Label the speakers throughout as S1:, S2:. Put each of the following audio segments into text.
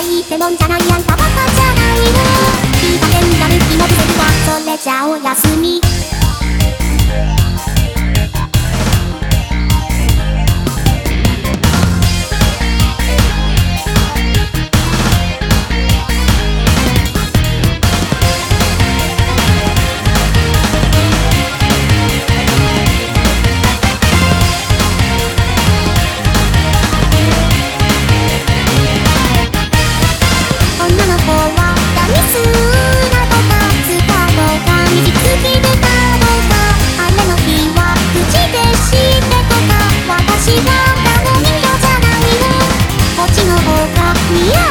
S1: いいってもんじゃないあん。たバカじゃないの。Yeah!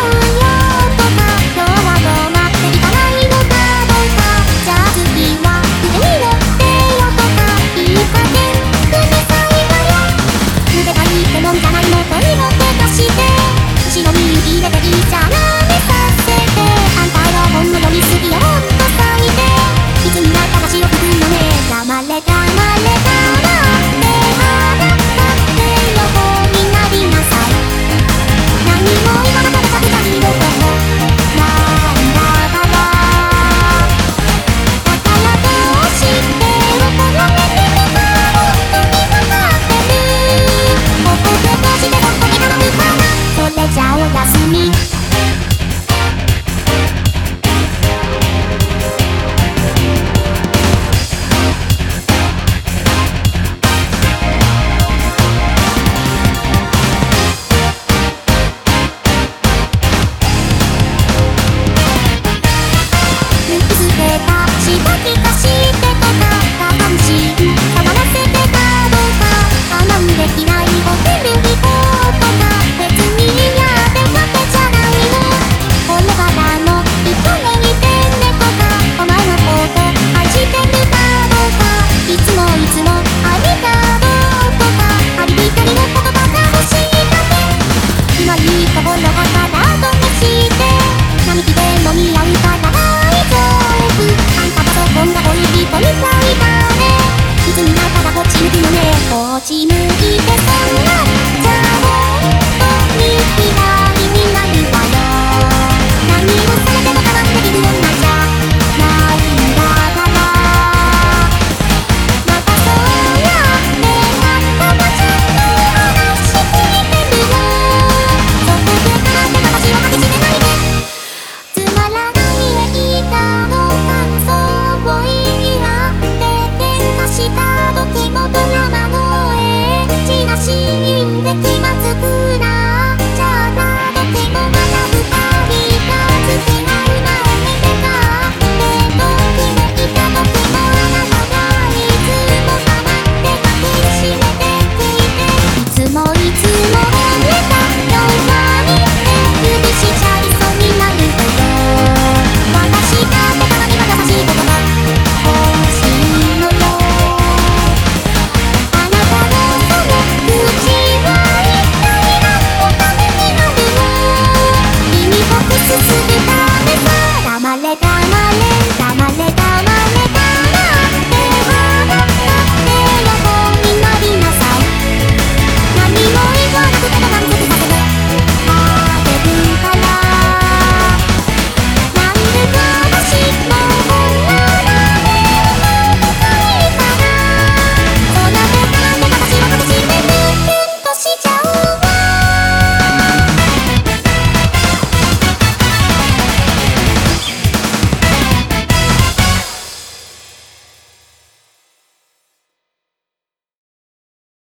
S1: こっち向いて